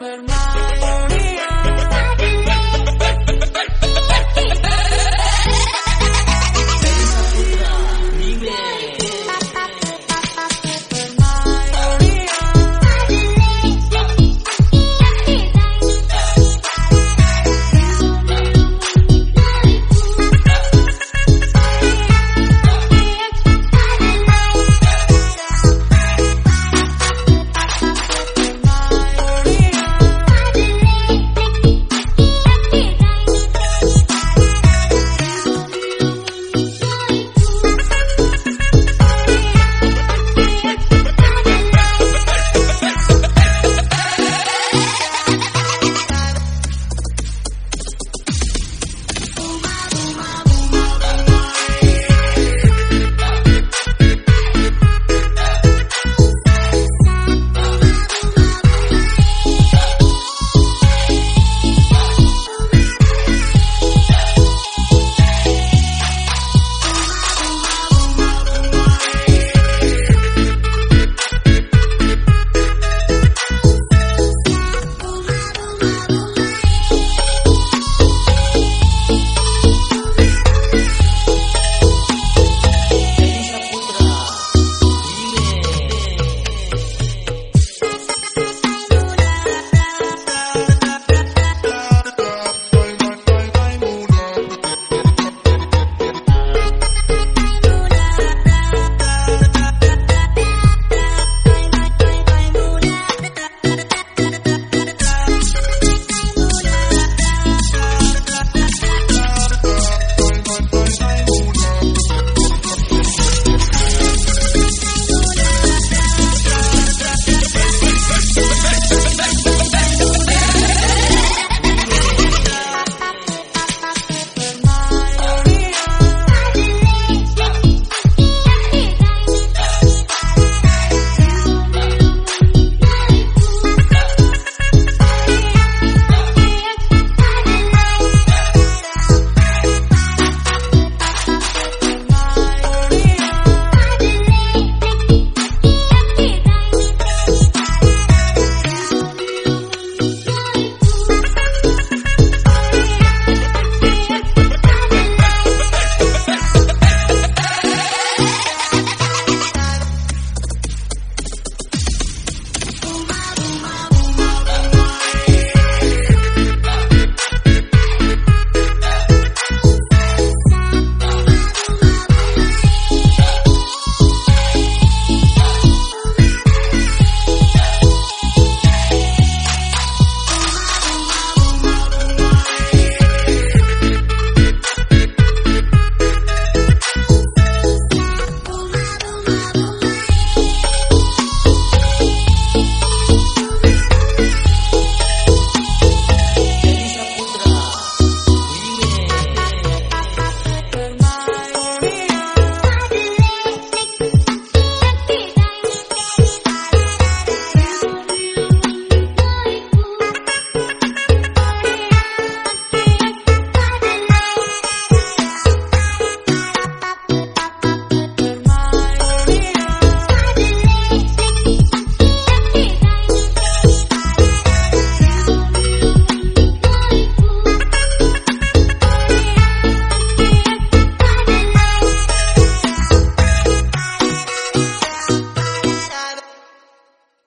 Bermain